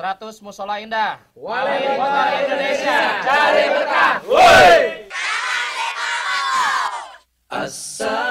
100 Musola Indah. Wali Kota Indonesia, cari berkah. Woi! Assalamualaikum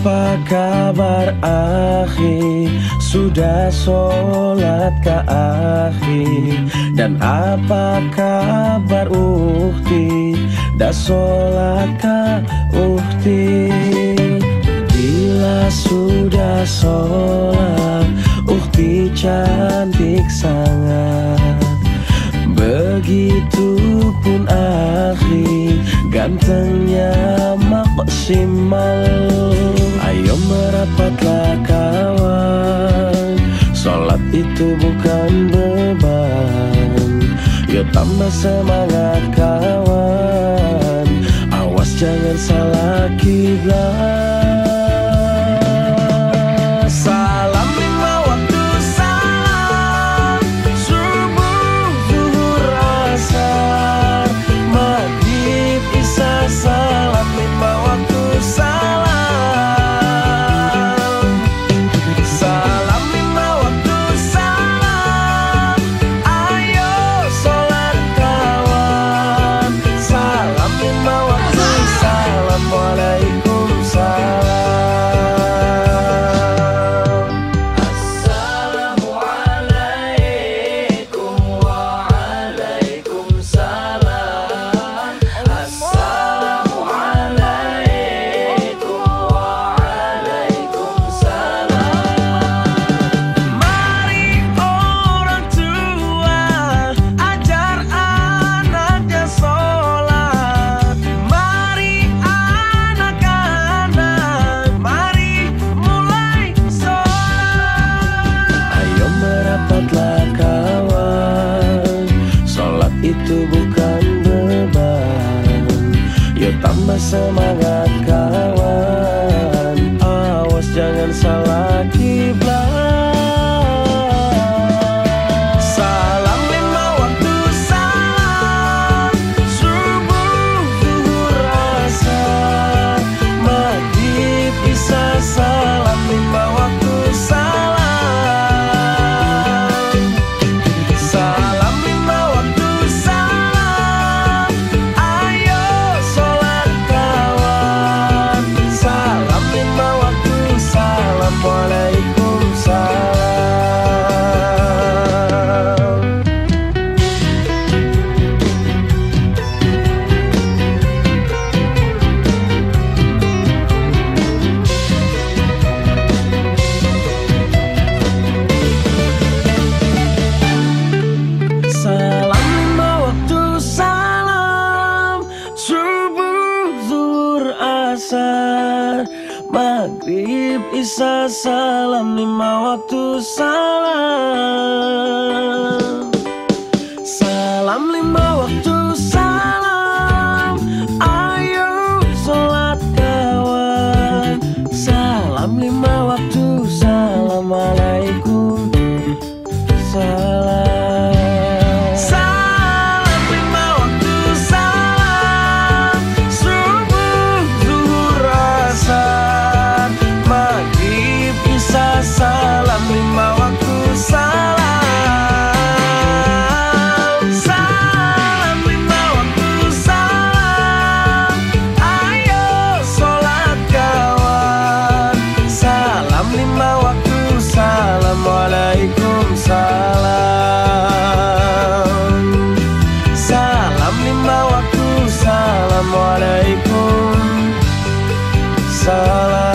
Apa kabar akhi? Sudah sholat ke akhi? Dan apa kabar ukti? Dah sholat ke ukti? Bila sudah sholat Ukti cantik sangat. Begitupun akhi Gantengnya maksimal Ayo merapatlah kawan. Sholat itu bukan beban Yuk tambah semangat kawan. Awas jangan salah kiblat Yuk tambah semangat kawan maghrib Isa salam lima waktu salam. Salam lima waktu salam. someone able. Salah.